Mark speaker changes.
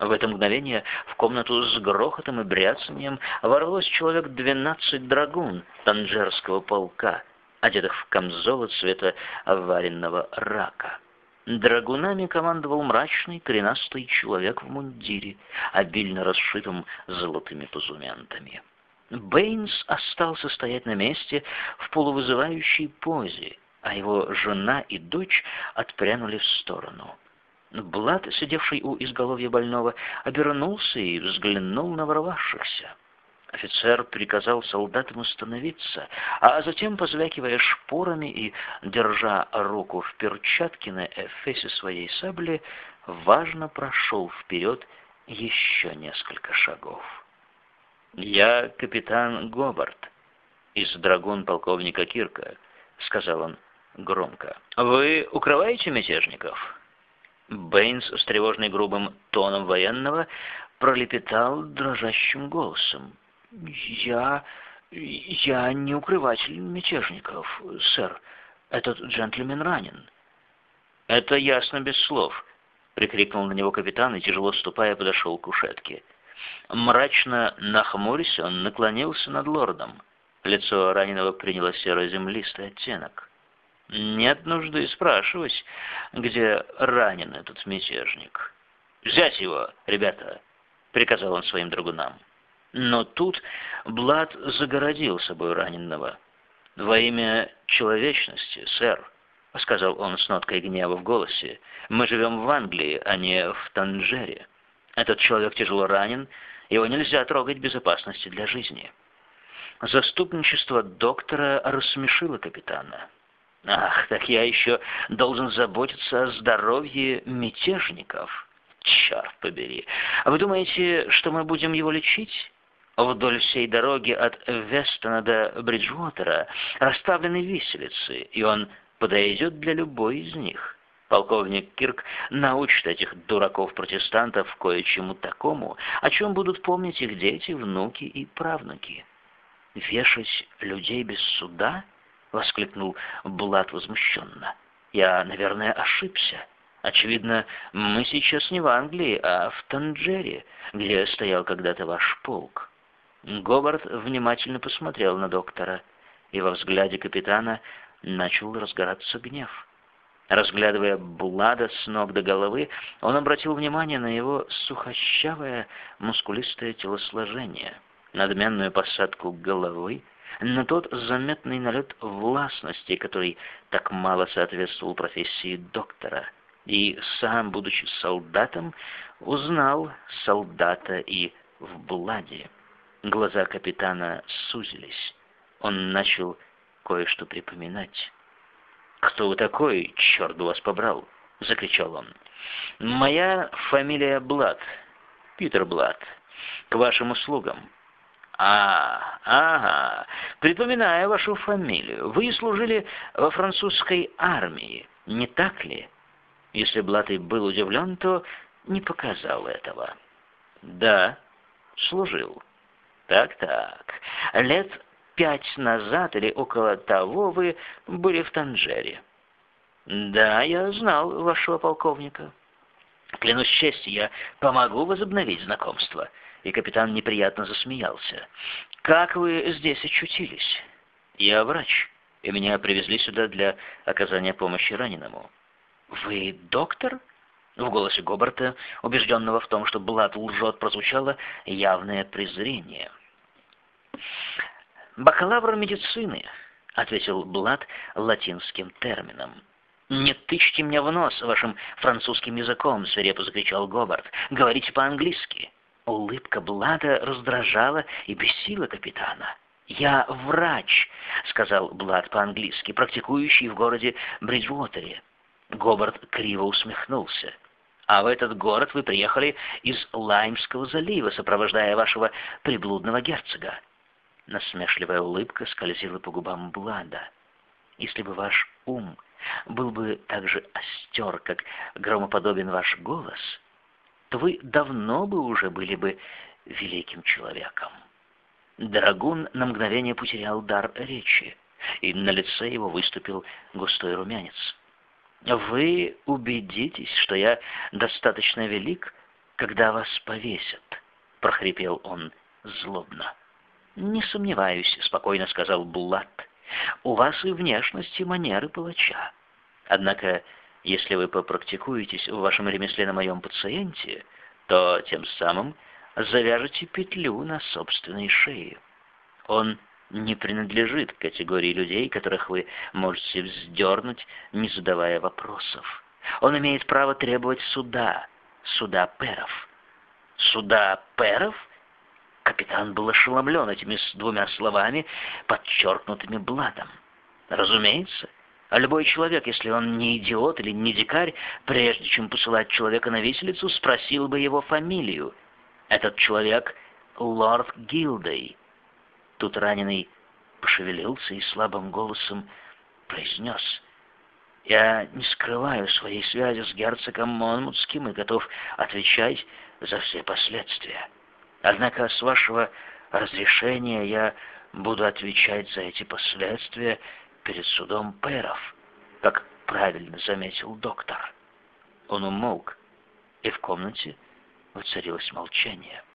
Speaker 1: В это мгновение в комнату с грохотом и бряцанием ворвалось человек двенадцать драгун танжерского полка, одетых в камзолы цвета вареного рака. Драгунами командовал мрачный коренастый человек в мундире, обильно расшитым золотыми позументами. Бэйнс остался стоять на месте в полувызывающей позе, а его жена и дочь отпрянули в сторону. Блад, сидевший у изголовья больного, обернулся и взглянул на ворвавшихся. Офицер приказал солдатам остановиться, а затем, позвякивая шпорами и держа руку в перчатке на эфесе своей сабли, важно прошел вперед еще несколько шагов. «Я капитан Гобарт из драгун полковника Кирка», — сказал он громко. «Вы укрываете мятежников?» Бэйнс с тревожной грубым тоном военного пролепетал дрожащим голосом. «Я... я не укрыватель мятежников, сэр. Этот джентльмен ранен». «Это ясно без слов», — прикрикнул на него капитан и, тяжело ступая, подошел к кушетке. Мрачно нахмурясь, он наклонился над лордом. Лицо раненого приняло серо-землистый оттенок. Нет нужды спрашивать, где ранен этот мятежник. «Взять его, ребята!» — приказал он своим драгунам. Но тут Блад загородил собой раненого. «Во имя человечности, сэр», — сказал он с ноткой гнева в голосе, — «мы живем в Англии, а не в Танжере. Этот человек тяжело ранен, его нельзя трогать безопасности для жизни». Заступничество доктора рассмешило капитана. Ах, так я еще должен заботиться о здоровье мятежников. Черт побери. А вы думаете, что мы будем его лечить? Вдоль всей дороги от Вестона до Бриджвотера расставлены виселицы, и он подойдет для любой из них. Полковник Кирк научит этих дураков-протестантов кое-чему такому, о чем будут помнить их дети, внуки и правнуки. Вешать людей без суда —— воскликнул Блад возмущенно. «Я, наверное, ошибся. Очевидно, мы сейчас не в Англии, а в Танджере, где стоял когда-то ваш полк». Говард внимательно посмотрел на доктора, и во взгляде капитана начал разгораться гнев. Разглядывая Блада с ног до головы, он обратил внимание на его сухощавое, мускулистое телосложение, надменную посадку головы, на тот заметный налет властности, который так мало соответствовал профессии доктора, и сам, будучи солдатом, узнал солдата и в Бладе. Глаза капитана сузились. Он начал кое-что припоминать. «Кто вы такой, черт вас побрал?» — закричал он. «Моя фамилия Блад, Питер Блад, к вашим услугам. «А, ага, припоминаю вашу фамилию. Вы служили во французской армии, не так ли?» Если Блатый был удивлен, то не показал этого. «Да, служил. Так-так. Лет пять назад или около того вы были в Танжере». «Да, я знал вашего полковника». «Клянусь честью, я помогу возобновить знакомство» и капитан неприятно засмеялся. «Как вы здесь очутились?» «Я врач, и меня привезли сюда для оказания помощи раненому». «Вы доктор?» В голосе Гобарта, убежденного в том, что Блад лжет, прозвучало явное презрение. «Бакалавр медицины», — ответил Блад латинским термином. «Не тычьте мне в нос вашим французским языком!» — свирепо закричал Гобарт. «Говорите по-английски!» Улыбка Блада раздражала и бесила капитана. «Я врач», — сказал Блад по-английски, практикующий в городе Бриджвотере. Говард криво усмехнулся. «А в этот город вы приехали из Лаймского залива, сопровождая вашего приблудного герцога». Насмешливая улыбка скользила по губам Блада. «Если бы ваш ум был бы так же остер, как громоподобен ваш голос», то вы давно бы уже были бы великим человеком. Драгун на мгновение потерял дар речи, и на лице его выступил густой румянец. «Вы убедитесь, что я достаточно велик, когда вас повесят», — прохрипел он злобно. «Не сомневаюсь», — спокойно сказал Булат. «У вас и внешность, и манеры палача. Однако, если вы попрактикуетесь в вашем ремесле на моем пациенте, то тем самым завяжете петлю на собственной шее. Он не принадлежит к категории людей, которых вы можете вздернуть, не задавая вопросов. Он имеет право требовать суда, суда перов. Суда перов? Капитан был ошеломлен этими двумя словами, подчеркнутыми блатом. Разумеется, а любой человек, если он не идиот или не дикарь, прежде чем посылать человека на виселицу, спросил бы его фамилию. Этот человек — лорд Гилдей. Тут раненый пошевелился и слабым голосом произнес. «Я не скрываю своей связи с герцогом Монмутским и готов отвечать за все последствия. Однако, с вашего разрешения, я буду отвечать за эти последствия перед судом пэров, как правильно заметил доктор». Он умолк, и в комнате воцарилось молчание.